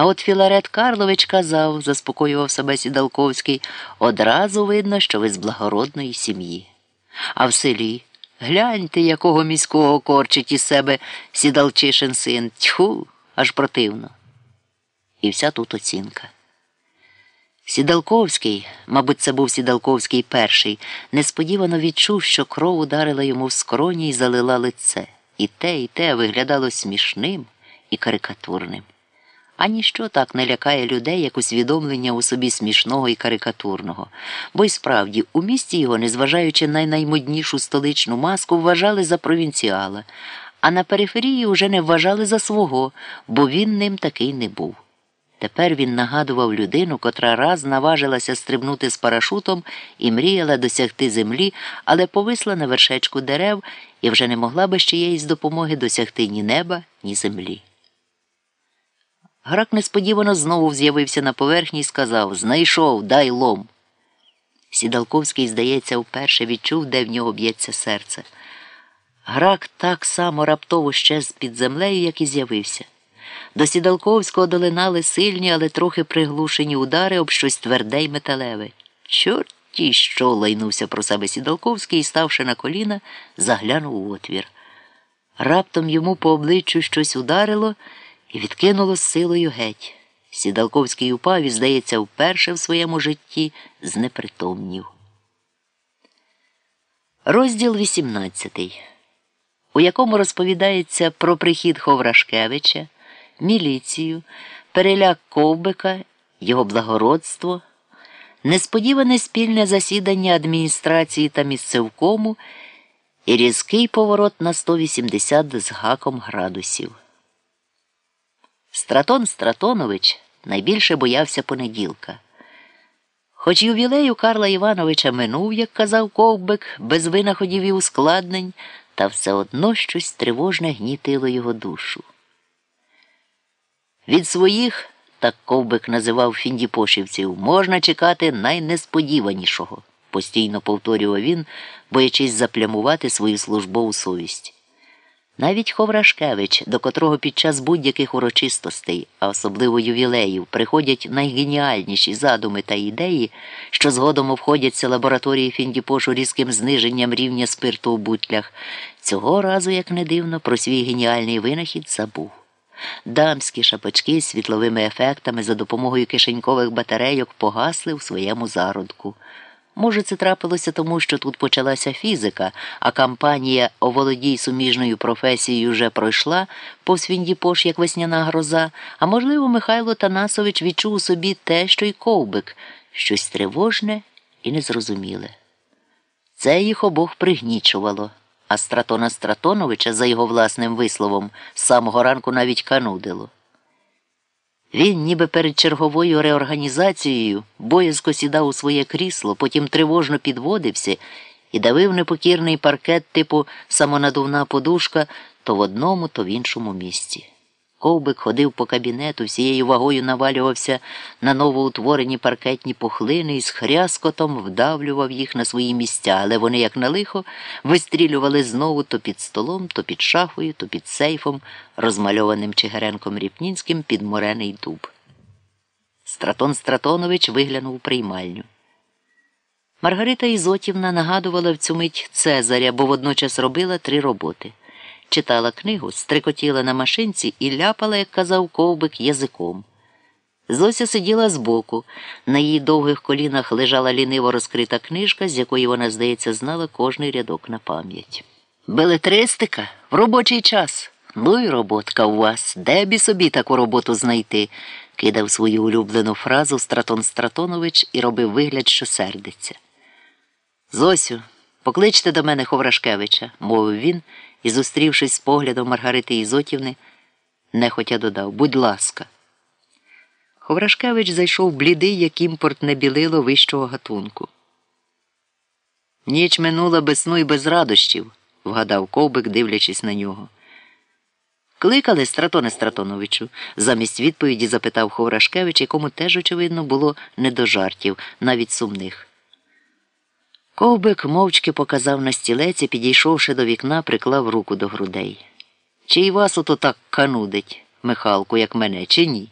А от Філарет Карлович казав, заспокоював себе Сідалковський, одразу видно, що ви з благородної сім'ї. А в селі гляньте, якого міського корчить із себе сідалчишин син. Тьху, аж противно. І вся тут оцінка. Сідалковський, мабуть, це був Сідалковський перший, несподівано відчув, що кров ударила йому в скроні і залила лице. І те, і те виглядало смішним і карикатурним. А ніщо так не лякає людей, як усвідомлення у собі смішного і карикатурного. Бо й справді, у місті його, незважаючи на наймоднішу столичну маску, вважали за провінціала, а на периферії уже не вважали за свого, бо він ним такий не був. Тепер він нагадував людину, котра раз наважилася стрибнути з парашутом і мріяла досягти землі, але повисла на вершечку дерев і вже не могла без чиєїсь допомоги досягти ні неба, ні землі. Грак несподівано знову з'явився на поверхні і сказав Знайшов, дай лом. Сідалковський, здається, вперше відчув, де в нього б'ється серце. Грак так само раптово щез під землею, як і з'явився. До Сідалковського долинали сильні, але трохи приглушені удари об щось тверде й металеве. Чорті що лайнувся про себе Сідалковський і, ставши на коліна, заглянув у отвір. Раптом йому по обличчю щось ударило і відкинуло з силою геть. Сідалковський упав і, здається, вперше в своєму житті знепритомнів. Розділ 18, у якому розповідається про прихід Ховрашкевича, міліцію, переляк ковбика, його благородство, несподіване спільне засідання адміністрації та місцевкому і різкий поворот на 180 з гаком градусів. Стратон Стратонович найбільше боявся понеділка. Хоч ювілей у Карла Івановича минув, як казав ковбик, без винаходів і ускладнень, та все одно щось тривожне гнітило його душу. Від своїх, так ковбик називав фіндіпошівців, можна чекати найнесподіванішого, постійно повторював він, боячись заплямувати свою службову совість. Навіть Ховрашкевич, до котрого під час будь-яких урочистостей, а особливо ювілеїв, приходять найгеніальніші задуми та ідеї, що згодом обходяться лабораторії Фіндіпошу різким зниженням рівня спирту у бутлях, цього разу, як не дивно, про свій геніальний винахід забув. Дамські шапочки з світловими ефектами за допомогою кишенькових батарейок погасли в своєму зародку. Може, це трапилося тому, що тут почалася фізика, а кампанія оволодій суміжною професією вже пройшла повз Віндіпош, як весняна гроза, а можливо, Михайло Танасович відчув у собі те, що й ковбик, щось тривожне і незрозуміле. Це їх обох пригнічувало, а Стратона Стратоновича, за його власним висловом, з самого ранку навіть канудило. Він, ніби перед черговою реорганізацією, боязко сідав у своє крісло, потім тривожно підводився і давив непокірний паркет типу самонадувна подушка то в одному, то в іншому місці. Ковбик ходив по кабінету, всією вагою навалювався на новоутворені паркетні пухлини і з хряскотом вдавлював їх на свої місця, але вони, як на лихо, вистрілювали знову то під столом, то під шафою, то під сейфом, розмальованим Чигиренком Ріпнінським під морений дуб. Стратон Стратонович виглянув у приймальню. Маргарита Ізотівна нагадувала в цю мить Цезаря, бо водночас робила три роботи читала книгу, стрикотіла на машинці і ляпала, як казав ковбик, язиком. Зося сиділа збоку. На її довгих колінах лежала ліниво розкрита книжка, з якої вона, здається, знала кожний рядок на пам'ять. Белетристика в робочий час. Ну й роботка у вас. Де бі собі таку роботу знайти? кидав свою улюблену фразу Стратон Стратонович і робив вигляд, що сердиться. Зосю, покличте до мене Ховрашкевича, мовив він і, зустрівшись з поглядом Маргарити Ізотівни, нехотя додав Будь ласка. Ховрашкевич зайшов блідий, як імпортне білило вищого гатунку. Ніч минула без сну і без радощів, вгадав ковбик, дивлячись на нього. Кликали Стратоне Стратоновичу, замість відповіді запитав Ховрашкевич, якому теж, очевидно, було не до жартів, навіть сумних. Ковбик мовчки показав на стілець і, підійшовши до вікна, приклав руку до грудей. Чи й вас ото так канудить, Михалку, як мене, чи ні?